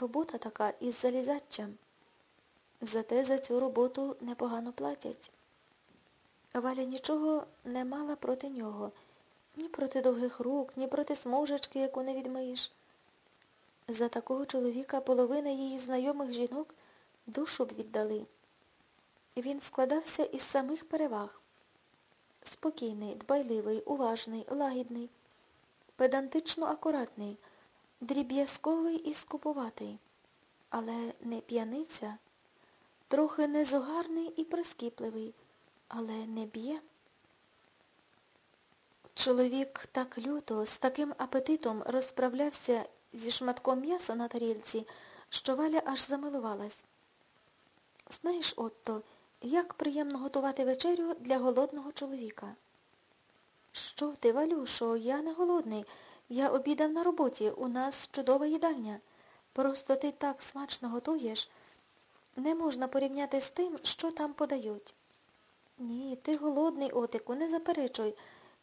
Робота така із залізачем. Зате за цю роботу непогано платять. Валя нічого не мала проти нього, ні проти довгих рук, ні проти смужечки, яку не відмиєш. За такого чоловіка половина її знайомих жінок душу б віддали. Він складався із самих переваг. Спокійний, дбайливий, уважний, лагідний, педантично акуратний, дріб'язковий і скупуватий, але не п'яниця, трохи незугарний і прискіпливий, але не б'є. Чоловік так люто, з таким апетитом розправлявся зі шматком м'яса на тарілці, що Валя аж замилувалась. Знаєш, Отто, як приємно готувати вечерю для голодного чоловіка. Що ти, Валюшо, я не голодний. Я обідав на роботі, у нас чудова їдальня. Просто ти так смачно готуєш. Не можна порівняти з тим, що там подають. Ні, ти голодний, Отику, не заперечуй.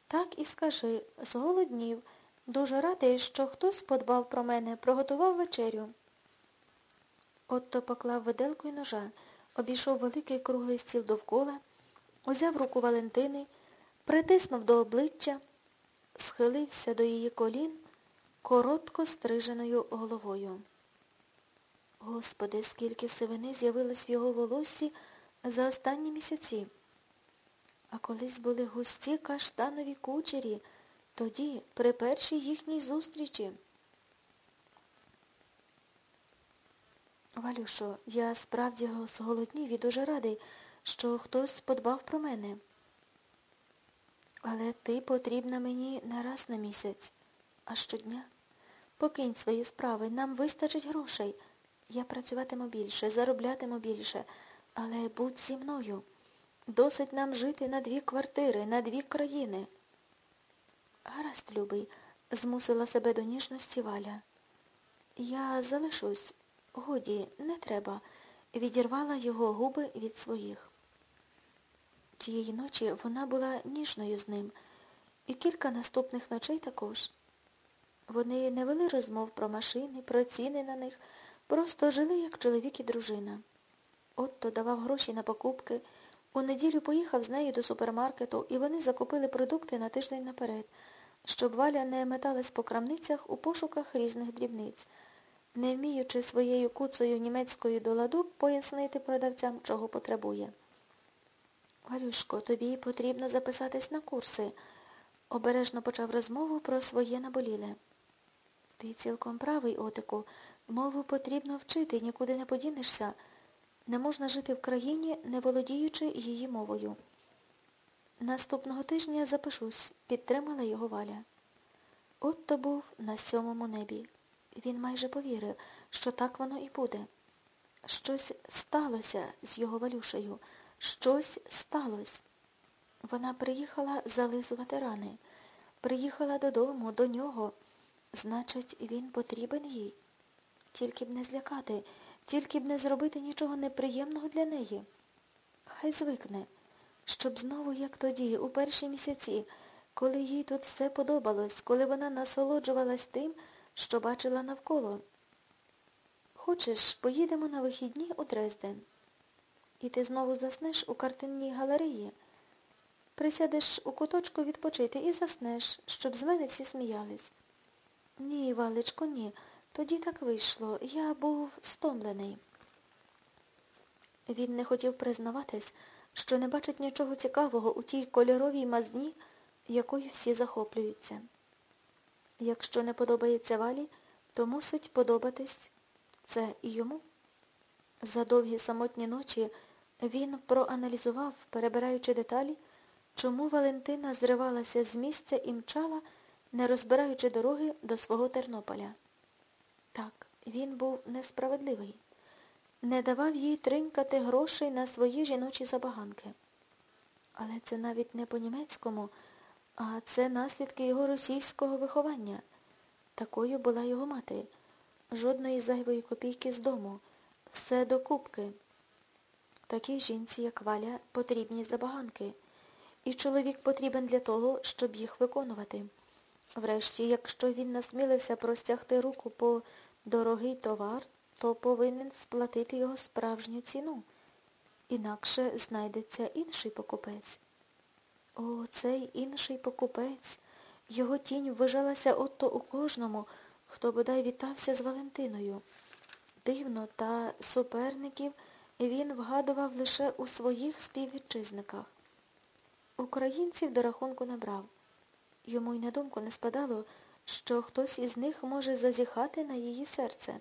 Так і скажи, зголоднів. Дуже радий, що хтось подбав про мене, приготував вечерю. Отто поклав виделку й ножа, обійшов великий круглий стіл довкола, узяв руку Валентини, притиснув до обличчя, схилився до її колін коротко стриженою головою. Господи, скільки сивини з'явилось в його волоссі за останні місяці. А колись були густі каштанові кучері, тоді, при першій їхній зустрічі. Валюшо, я справді зголоднів і дуже радий, що хтось подбав про мене. Але ти потрібна мені не раз на місяць, а щодня. Покинь свої справи, нам вистачить грошей. Я працюватиму більше, зароблятиму більше, але будь зі мною. Досить нам жити на дві квартири, на дві країни. Гаразд, любий, змусила себе до ніжності Валя. Я залишусь. Годі, не треба, відірвала його губи від своїх. Тієї ночі вона була ніжною з ним, і кілька наступних ночей також. Вони не вели розмов про машини, про ціни на них, просто жили, як чоловік і дружина. Отто давав гроші на покупки. У неділю поїхав з нею до супермаркету, і вони закупили продукти на тиждень наперед, щоб Валя не металась по крамницях у пошуках різних дрібниць, не вміючи своєю куцею німецькою до ладу пояснити продавцям, чого потребує. Валюшко, тобі потрібно записатись на курси, обережно почав розмову про своє наболіле. Ти цілком правий, Отику, мову потрібно вчити, нікуди не подінешся. Не можна жити в країні, не володіючи її мовою. Наступного тижня запишусь, підтримала його Валя. Отто був на сьомому небі. Він майже повірив, що так воно і буде. Щось сталося з його Валюшею, щось сталося. Вона приїхала зализувати рани, приїхала додому, до нього. Значить, він потрібен їй. Тільки б не злякати, тільки б не зробити нічого неприємного для неї. Хай звикне, щоб знову, як тоді, у перші місяці, коли їй тут все подобалось, коли вона насолоджувалась тим, що бачила навколо. Хочеш, поїдемо на вихідні у Дрезден. І ти знову заснеш у картинній галереї. Присядеш у куточку відпочити і заснеш, щоб з мене всі сміялись. Ні, Валечко, ні. Тоді так вийшло. Я був стомлений. Він не хотів признаватись, що не бачить нічого цікавого у тій кольоровій мазні, якою всі захоплюються. Якщо не подобається валі, то мусить подобатись це і йому. За довгі самотні ночі він проаналізував, перебираючи деталі, чому Валентина зривалася з місця і мчала, не розбираючи дороги до свого Тернополя. Так, він був несправедливий. Не давав їй тринькати грошей на свої жіночі забаганки. Але це навіть не по-німецькому, а це наслідки його російського виховання. Такою була його мати. Жодної зайвої копійки з дому. Все до кубки. Такій жінці, як Валя, потрібні забаганки. І чоловік потрібен для того, щоб їх виконувати. Врешті, якщо він насмілився простягти руку по дорогий товар, то повинен сплатити його справжню ціну. Інакше знайдеться інший покупець. О, цей інший покупець. Його тінь ввижалася отто у кожному, хто бодай вітався з Валентиною. Дивно, та суперників він вгадував лише у своїх співвітчизниках. Українців до рахунку набрав. Йому й на думку не спадало, що хтось із них може зазіхати на її серце.